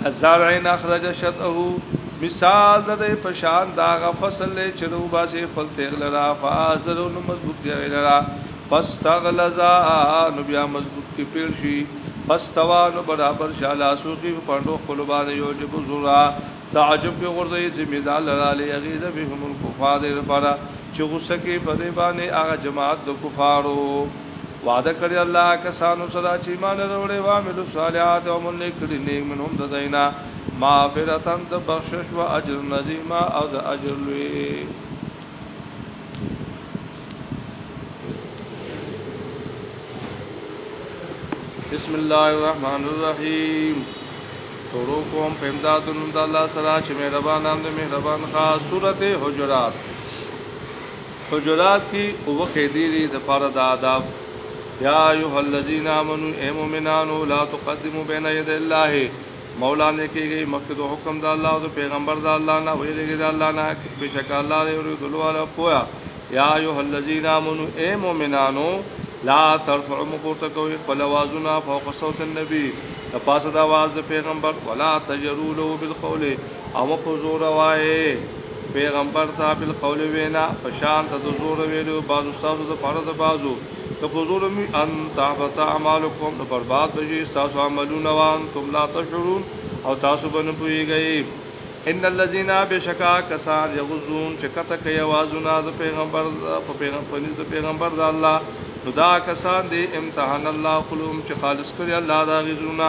کزرع اخرج شطه مثال د دې پشان دا غ فصل له چرو باسي خپل تیغ لرا فازر نو مضبوط دی لرا فاستغلزا نو بیا مضبوط کی پیل شي فاستوا نو برابر شالا سوقي پاندو خپل باندې یو جب زرا تعجب به غردې ذمہ دار لرا لغیظ بهم الکفار لپاره چې غوسه کې په دې باندې هغه جماعت د کفارو وعده کړی الله کسانو سره چې ایمان وروړي او عمل صالحات او مونږ کړی نیک منهم د دینا مغفرتن د بخشش او اجر نظیما او د اجر لوی بسم الله الرحمن الرحیم شروع کوم په امداد د الله سره چې مهربان هم د مهربان خاص سورته حجرات حجرات کی او قیدی دی د پاره د آداب یا ایه الذین آمنو ای مومنانو لا تقدمو بین ید الله مولا نه کیږي مخکې د حکم د الله او د پیغمبر د الله نه ویلګي د الله نه بشک الله دی ورو دلو والا پویا یا ایه الذین آمنو ای مومنانو لا ترفعوا مقورته کوي خپل आवाजونه فوق صوت النبي د پاسه د आवाज د پیغمبر ولا تجروا له بالقول او مکو زور وایې پیغمبر ته بل قول وینا فشان ته زور ویلو بازو سازو د پاره د بازو ته زور می ان تعبت اعمالکم نو برباد بشي ساس عملون وان تم لا تشعرون او تاسو بنه پویږئ ان الذين بشکا کسان یغزون چې کته کوي आवाजونه د پیغمبر په پیغمبر د پیغمبر د الله نو دا کسان دي امتحان الله قلوم چې خالص کړی الله دا غزونه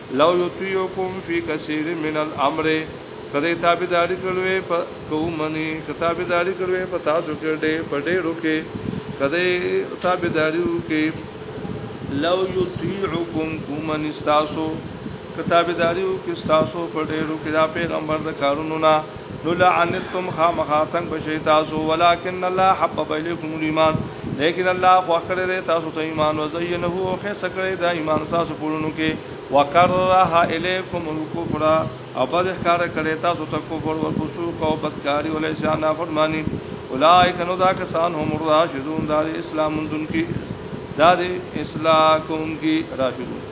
لو یطیعکم فی کثیر من الامر کله تابعداري کړوي په کومني کتابداري کړوي په تاسو کې ډېر په ډېرو کې کله تابعداري وکي لو یطیعکم کومن استاسو کتابداري وکي استاسو په ډېرو کې دا پیغمبر د کارونو نه نو لعنتم خامخا تنگ بشی تاسو ولكن الله حبب الیکم الايمان لیکن الله خو کړی دی تاسو ته ایمان او زینه او خیس کړی دا ایمان تاسو پورونو کې وکره الیکم الکفر او بد ښکار کړی تاسو ته کفر او فسوق او بدکاری او لسان فرمانی اولائک نو دا کسان هم راشدون دا اسلام دن کی دا اسلام کوم کی راشدون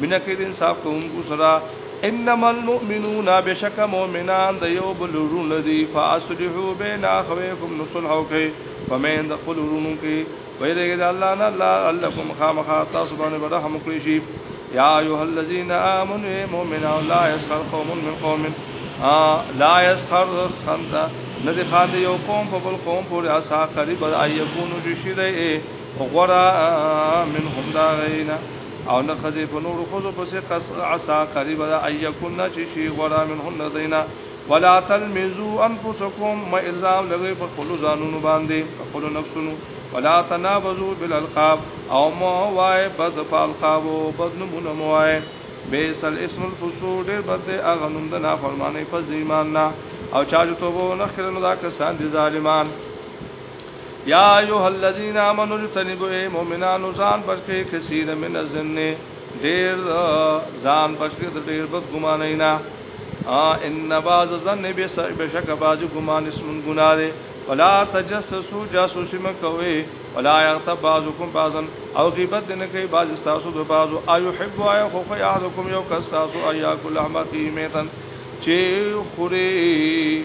مینه کې د انصاف کوونکو سره انما المؤمنون بشک مؤمنان د یو بل ورونه دي فاصلحوا بین اخویکم نصلح کوي فمن د خپل ورونو کې ویریږي د الله نه الله لكم خامخا تاسو باندې رحم کوي شي یا ایه الذین آمنوا مؤمنان لا یسخر قوم من قوم لا یسخر خندا نه دي خاندي یو قوم په بل قوم پورې اسا قریب ایکونو شي دی غورا منهم دا غینا او نه خزه په نور خزو پس قص عسا قریب دا ايکن چی شی غرا منهن دینا ولا تلمزو انفسکم ما الزام لګي په خپل ځانونو باندې خپل نفسونو ولا تنابزو بالالقاب او مو وای بد فالقاب او بد نمونه مو وای بیس الاسم الفسو ډیر بد دی اغه نوم د نافرمانی په ځیمان نه او چا چې توبه نه کړنو دا کسان دي ظالمان یا ایه الذین آمنو تنبو ای مومنانو ځان بچی کثیر من الظن ډیر ځان بچی د ډیر بد ګمانه نه ان باز ظن به سر بشک باز ګمان اسم ګنا ده ولا تجسسوا جاسوسی مکوي ولا یغتب بعضکم بعضا او غیبت نه کوي بعض تاسو د بعض او يحب او خوف یعذکم یو کس تاسو ایا کل احمقی میتن چې خوري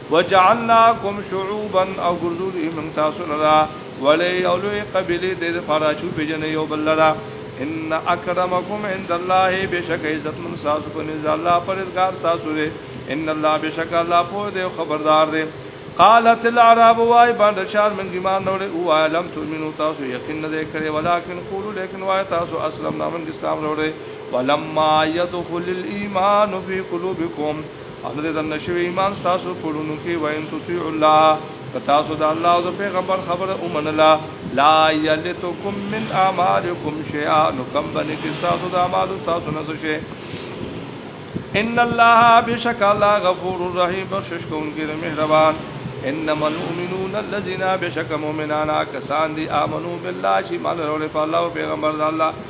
وجعلناکم شعوبا او ګرځولې موږ تاسو لرا ولې او لوی قبيله دې لپاره چې پیژنې یو بل لرا ان اکرمکم عند الله بشک عزت من تاسو په نزد الله پرزګار تاسو دې ان الله بشک الله په دې خبردار دې قالت العرب وای باندې شان من ایمان نو او علم تؤمنو تاسو یقین نه کړی ولیکن قولوا لیکن وای تاسو اسلام نامن اسلام وروړي ولما يدخل الايمان في قلوبكم الله دې دنه شوی ایمان تاسو پړونو کې وین تطیع الله تاسو د الله او د پیغمبر خبره ومنله لا یلتکم من اعمالکم شیئا نو کم باندې کې تاسو د اعمال تاسو نه څه شي ان الله بشک الله غفور رحیم بخشش کوونکی مهربان انما المؤمنون الذين بشک مؤمنان کسان دي امنو بالله چې مال ورو په الله او پیغمبر الله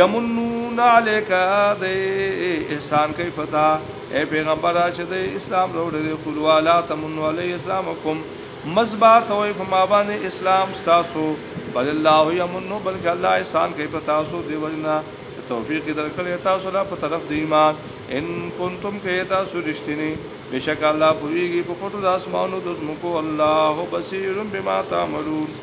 یمنون علیک د احسان کوي پتا اے پیغمبر چې د اسلام وروړي قل والا تمن علی اسلامکم مزبا توي په ما باندې اسلام تاسو بل الله یمن بلک الله احسان کوي پتا سو دی وجنا توفیق درکړی تاسو لا په طرف دی ایمان ان کنتم کې تاسو رښتینی بشک الله پوریږي په پټو د اسمانو د زمکو الله بصیر بما تعملون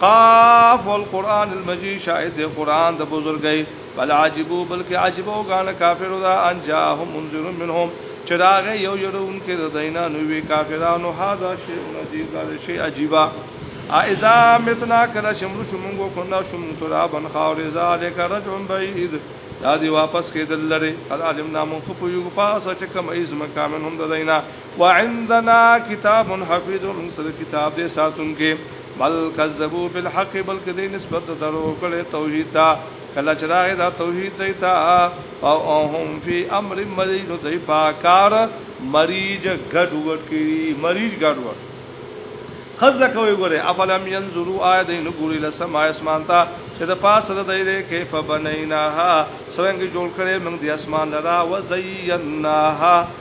قاف والقران المجيد شاهد دی قران د بزرګي بل عجيبو بلکې عجيبو غان کافر دا انجاهم منذر منهم چراغ یو یرون کې د دینا نو وی کافرانو هاذا شی نذیر دا شی عجيبا اذا متنا کلا شمرو شمونګو کنا شم ترابن خاور ذالک رجع بعید دا دی واپس کېدل لري قد علمنا من خفو یو پاسه چې کوم ایز مکامن هم د دینا وعندنا کتاب حفیظ من سره کتاب دې ساتون کې بل کذبوا بالحق بلکې دې نسبت درو کړي توحید ته کله چې راغی دا توحید دی تا او هم فی امر مریج دی پاکار مریج ګډ وډ کی مریج ګډ وډ خزه کوي ګوره افلم ينظروا آيات نو ګوري لسما اسمان ته چې د پاسه د دی کیف بنیناها څنګه جوړ کړي موږ د اسمان لرا وزیناها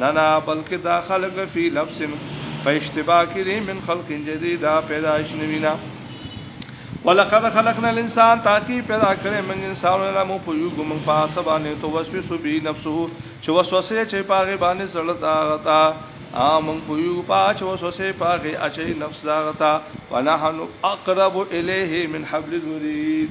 نه نه بلکې دا خلق فی لبس په اشتباه کې دي من خلق جديد پیدائش نوینا ولقد خلقنا الانسان تاکي پیدا کړې موږ انسان له مو په یو ګم په سبانه تو وسوس به نفسه چې وسوسه چې پاغه باندې زړتا غتا امم په یو پاچ وسوسه پاغه اچي نفس دا غتا ونحن اقرب الیه من حبل الورید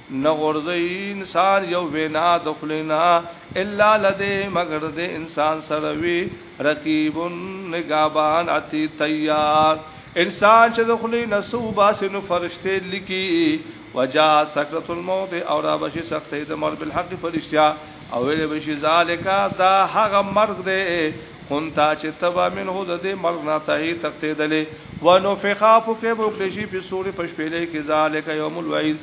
نه غورځوي انسان یو وینا د خولې نه الا لدې مګر د انسان سره وي رقیب نګهبان عتی تیار انسان چې د خولې نه سو باسي نو فرشته لیکي وجا سکرت الموت او را بشي سختې د مر بالحق فرشتیا او ویل بشي ذالک دا هغه مرګ دی خونتا چې تبا منه د دې مرګ نه تهي تختیدلې ونفخا فکه بوکلی شي په سورې پښپېلې کې ذالک یوم الوعید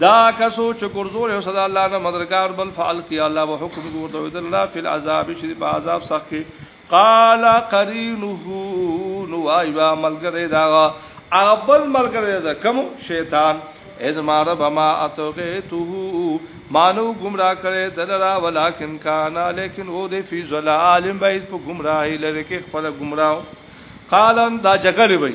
دا کسو چې ګرځول او صدا الله نه مدرګار بل فعل کی الله به حکم ګورته د الله فی العذاب چې په عذاب سخت قال قرینه نو ایوا ملګری دا اغبل ملګری دا کوم شیطان از ما رب ما اتغیته مانو گمراه کړي دلرا ولکن کانا لیکن او دې فی ظلال بعید په گمراهی لره کې خپل گمراه قالن دا جګړه وي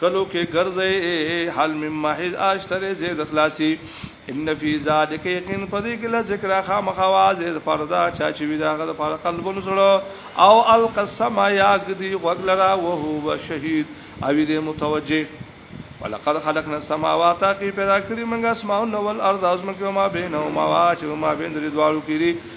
کلو کې ګرځي حل مم محض اشتره زید خلاصي ان فی ذلک یقین پدې کې لا ذکر خام خواز فردا چا چې وی داغه د فار قلبونو سره او القسم یا غدی وغلرا وهو شهید او دې متوجه ولقد خلقنا السماوات کی پیدا کړی موږ اسماء او الارض ازمکه ما بینهما واچ ما بین درې دوالو کړي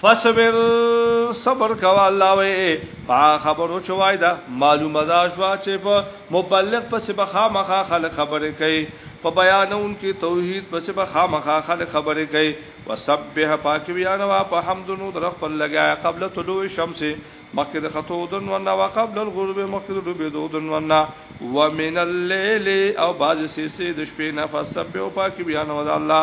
فصبر صبر کوا الله وې پا خبرو چوای دا معلومه دا شوا چې په مبلغ پس به خامخا خلک خبرې کوي په بیانون کې توحید پس به خامخا خلک خبرې کوي وسبح پاک بیا نو په حمدونو در خپل لګا قبل طلوع الشمس مخکې د خطو دن ونه او قبل الغروب مخکې د ډوبې دو دن ونه ومن الليل او باز سي سي د شپې نه فسبح پاک بیا نو الله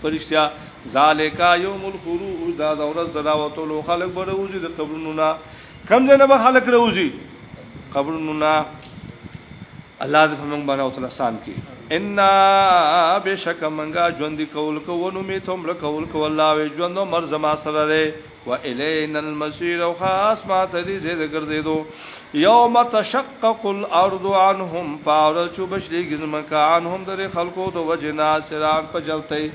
پرشتیا ذالک یوم الخروج دا د ورځ دراوتلو خلق به روزي د قبرونو نه کم ځنه به خلق روزي قبرونو نه الله دې موږ باندې او تلسان کی ان بشک منګه ژوند کول کو نو می ته مړ کول کو الله وی ژوند مر زما سره ده و الینا المصیر او خاص ما ته دې زید ګرځیدو یوم تشقق الارض عنهم پاور چو بشلی گزم کا عنهم در خلقو دو وجنا سران په جلتې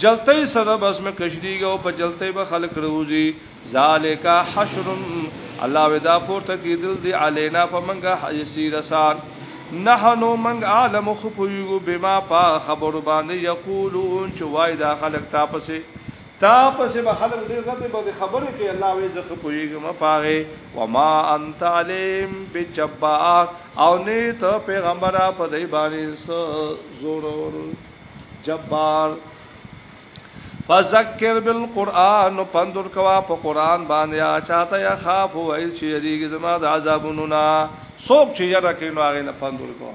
جلتې سره بس مې کشلیږي او په جلتې به خلق روزي ذالک حشر الله ودا پورته کیدل دی علینا په منګه یسیر سان نحنو منګ عالم خپویګو بما پا خبر باندې یقولون چې وای دا خلق تاسو تا پسې به خلک ډېر غته به خبرې کوي الله وې زه خو پوهیږم پاره وما انت علیم بجبا او نه ته پیغمبره په دې باندې زورور جبار فذکر بالقران پندور کوا په قران باندې یا چاته یا خاف وای چې یریږي زما د عذابونو نه سوک چې یره کینو هغه نه پندور کوا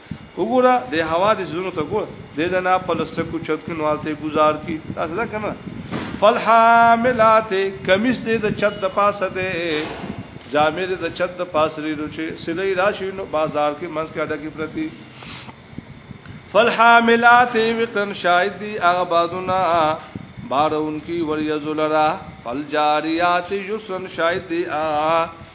وګوره د هوا د زړونو ته ګور د دنا پلستکو چتکو نوالته گزار کی تاسو دا کنه فالحاملات کمیس دې د چت د پاسه دې جامې دې د چت د پاسه لري چې سلې راشي نو بازار کې منځ کې اډه کې پرتی فالحاملات وقن شاهد دي هغه بادونه بارون کی وریزلرا فالجاریات یسرن شاهد دي هغه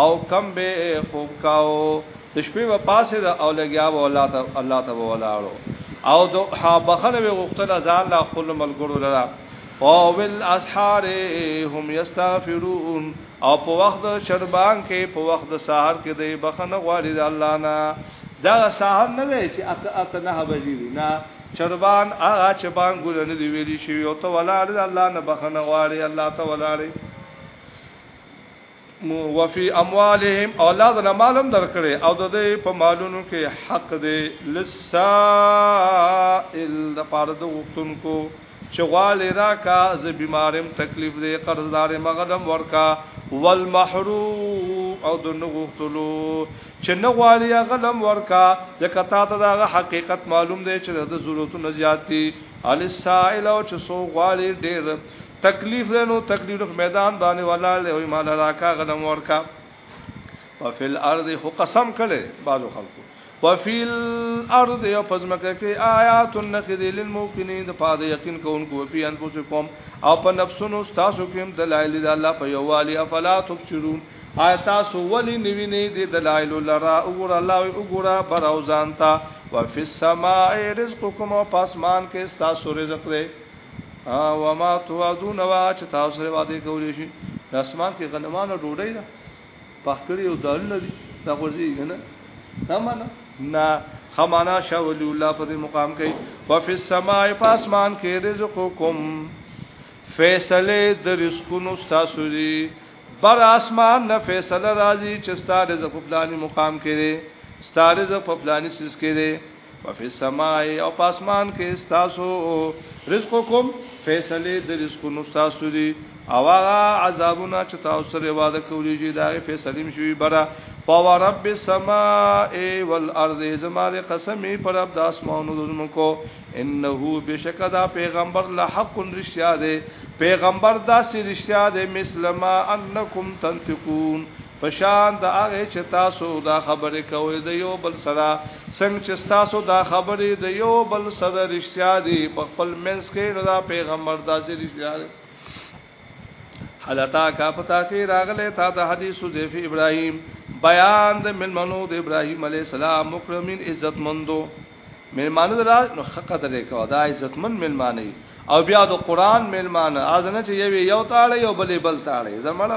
او کم به خوب کاو د شپې په پاسه د او لګیا و الله ته الله ته ولاړو او د بخنه به غختل ځان لا خپل ملګرو لرا او ول اسحار هم یستغفرون او په وخت د شربان کې په وخت د سحر کې د بخنه غواړي د الله نه دا سحر نه دی چې اته اته نه بجې نه چربان هغه چې بان ګل نه دی ویلي شي او ته ولاړ الله نه بخنه غواړي الله ته ولاړي وفي اموالهم او الله د مالم درکړي او د دې په مالونو کې حق دی لسائل د پاره د وختونکو چې غواړي راکا ز بیمارم تکلیف دی قرضدار مغلم ورکا والمحروم او د نغختلو چې نغواړي غلم ورکا ځکه تا ته دا حقیقت معلوم دی چې د ضرورتونو زیات دي السائل او چې سو غواړي ډېر تکلیف دی نو تکلیف نو میدان باندې ولاړ دی وای مال راکا غنم ورکا وفي الارض خو قسم کړي بعضو خلکو وفي الارض یو پزمکه کې آیات النخذ للموقنین د پاد یقین کوونکو په انفسکم او په نفسونو تاسو کې دلایل د الله په یووالي افلا تبصرون آیات تاسو ولی نیوینه دي دلایل لرا وګور الله وګور بر او ځانتا وفي السماء رزقکم او پاسمان کې تاسو رزق دی او ما توعدون وا چې تاسو سره وعده کولی شي د اسمان کې غنمانو ډوډۍ ده پخکړی او دالونه دي دا ورځي نه سمانا نا خمانا شاه ولی الله په دې مقام کې وفي السماء پاسمان کې رزقکم فیصله د رزقونو تاسو دي بر اسمان نه فیصله راځي چې ستاره ز په پلاني مقام کې دي ستاره ز په پلاني سیس کې دي وفي السماء او پاسمان کې استاسو رزقکم فیصله د رزقونو استاسو دي او هغه عذابونه چې تاسو سره وعده کولی شي دا فیصله شوی بره فو رب السماء والارض زماره قسمی پر رب د اسمانو ظلم کو انه بشک دا پیغمبر لحق رشیا دے پیغمبر دا سی رشیا دے مثل ما انکم تنتقون پشان د هغه چې تاسو دا خبرې کوئ د یو بل سره څنګه چې تاسو دا خبرې د یو بل سره رښتیا دي په خپل منځ کې نو دا پیغمبر داسې رښتیا دی حالتا کا پتا کې راغله تا د حدیث ذیف ابراهیم بیان د ملمنو د ابراهیم علی السلام مکرمین عزت مندو ملمانو درا نو حق قدر کوا دا عزت مند ملمانی او بیا د قران ملمانه ازنه چې یو یو تاړي او بلې بل تاړي زمړه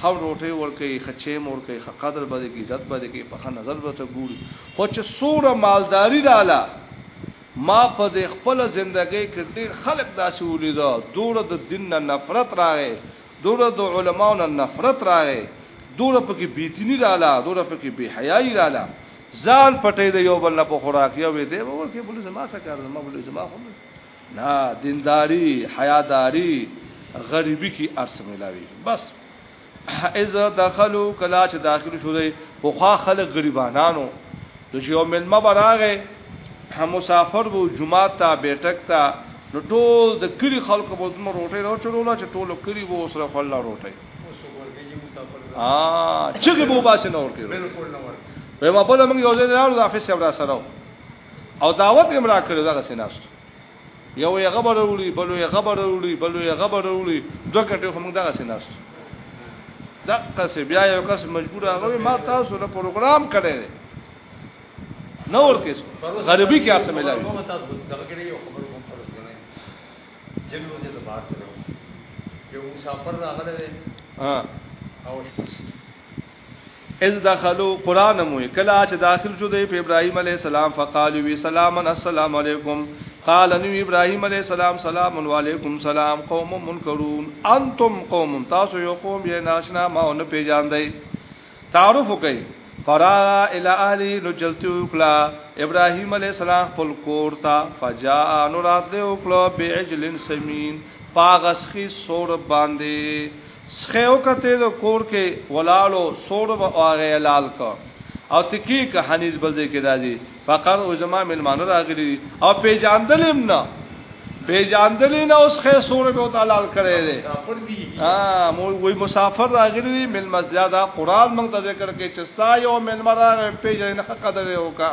ښه ډوټۍ ورکوي، ښه چای مو ورکوي، ښه قدر به دې کوي، عزت به دې کوي، په ښه نظر به درته ګوري، خو چې څومره مالداري راله، ما په دې خپله زندګۍ کې ډېر خلک داسې وليده، دومره د دين نه نفرت راغی، دومره د علماوو نه نفرت راغی، دومره پکې بې ديني راله، دومره پکې بې حيايي راله، ځان پټوي د يو بل نه په خوراکي او وېدې به ورکوي، بولي زما څه کار دی، زما بولي زما خو نه دی. نه دینداری حیاداری غریبی کی ارس ملاوی بس از دخلو کلا چې داخل شو دی خو خا خلک غریبانانو نو چې یو ملما براغه مسافر وو جمعه تا بیٹک تا نو ټول د کلی خلکو په دمر روټي راو چلولا چې ټول کلی وو سره خپل روټي ا چې به باسه نور کړو بالکل نور په ما په لمن یو ځای راو د افیس سره سره او دعوت هم را کړی دغه سیناست یو یې غبر وروړي بل یې غبر وروړي بل یې غبر وروړي دوه کټه هم دغه سیناست دغه سی بیا یو کس مجبور هغه ما تاسو له پروګرام کړی دی نو ورکه غریبی کې اسه ملاوي نو تاسو دغه کې یو خبر کوم فرض نه جنو دې بار کړو یو مسافر راغله ها او اذ دخلوا قران مو کلا چې داخل شو د ابراهيم عليه السلام فقالوا وي سلاما السلام عليكم قال نو ابراهيم عليه السلام سلام عليكم سلام قوم منکرون انتم قوم تاسو یو قوم یې ناشنا ما نه پیژاندای تعارف کوي فرا الى اهلی نجلتو کلا ابراهيم عليه السلام خپل کور تا فجاء نو راتلو کلا بعجل سمين پاغسخي سور باندې سخی وکته د کور کې ولالو سور به واغې لال کو او تکی که حنیز بل ځای کې راځي فقط او زما ملمانه راغلي او پیجاندلم نه پیجاندلی نه اوس خې سور به تعالی کړی دی ها مو وی مسافر راغلی دی مل مسجد قرآن موږ ته ذکر کې چستا یو مل مرغه پیجن نه قدر وکا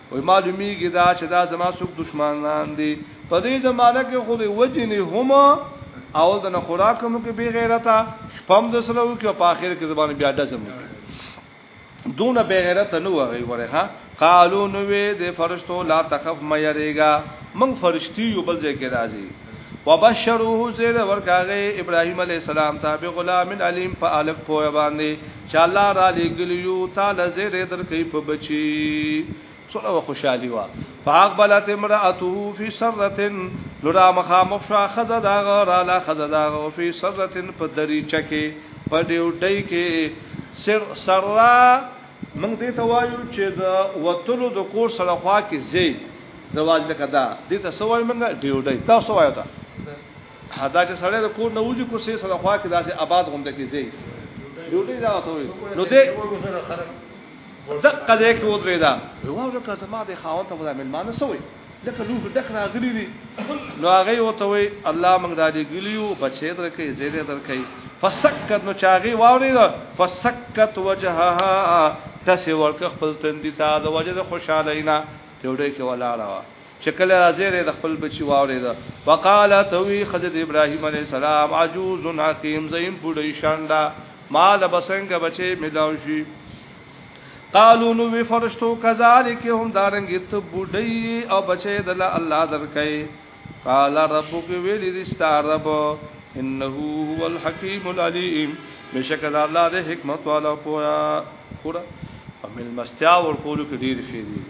وای معلومیږي دا چې دا زما څوک دشمنان دي په دې زمانہ کې خو دې وجنې هم او د نه خوراک هم کې بی غیرتا شپم د سره او کې په اخر کې زبان بیا دزم دون بی غیرت نو وغي وره ها قالو نو وی د فرشتو لا تخف مې یریګا من فرشتي یو بل ځای کې راځي وبشروه زیر ورکاغه ابراهيم عليه السلام ته به غلام علیم په الک پوهه باندې چې الله را لېږلی یو تعالی زیری درکوي په بچي څومره خوشحالي وا فاقبلت امراته فی سرته لرا مخامخ شو خزه دا غرا لا خزه دا غو فی سرته په دری چکه په دیو ډی کې سر سرا موږ دې ته وایو چې دا وتلو د کور سره خوا کې زی زواج لکه دا دې ته سوای موږ دیو ډی تاسو وایو ته دا چې سړی د کور نه وځي کو سې سره خوا کې داسې آباد غونډه کې زی ډوډۍ دا ته وي نو دې دقه دې کې ودرې دا یو لکه زما د خاوند ته ولا ملمانه سوې لکه لوګ دک راغلي دي نو هغه وته وي الله موږ را دې ګلیو بچې درکې زیره درکې فسکت نو چاغي واوري دا فسکت وجهها تاسو ورکه خپل تندې تا د وجه خوشاله نه ډوډۍ کې ولاړه چې کله دا زېری د خپل بچي واورېده، وقالت او وي ښځه د ابراهیم علیه السلام، عجوز عقیم، زه یم بوډۍ شنډه، ما له به څنګه بچی ملاو شي؟ قالو نو وی فرشتو کذالک هم دارنګ ته بوډۍ او بچی دل الله درکای قال ربک ویل دي ستارب انه هو الحکیم العلیم بشک دا الله د حکمت والا پویا خورا په ملمستیا ورکول کې ډیر فیدی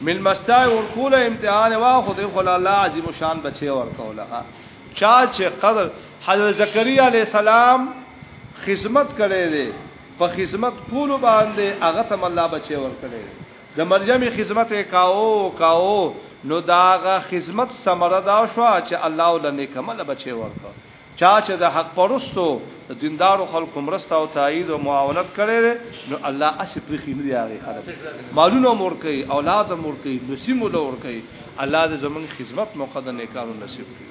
ملمستای ورکول امتحان وا خو دی خل الله عظیم شان بچي ورکول ها چا چې قدر حضرت زکریا علی السلام خدمت کړي دي په خدمت کول باندې هغه تم الله بچي ورکړي د مریم خدمت کاو کاو نو داغه خدمت سمره دا شو چې الله ولنه کمل بچي ورکړي چا چې د حق پرستو د دیندارو خلکو مرسته او تایید او معاونت کړي نو الله اسی پرخي نه دی هغه خلک مالونه مور کوي اولاد مور کوي نسیم لور کوي الله دې زمون خدمت مقدمه کارو نصیب کړي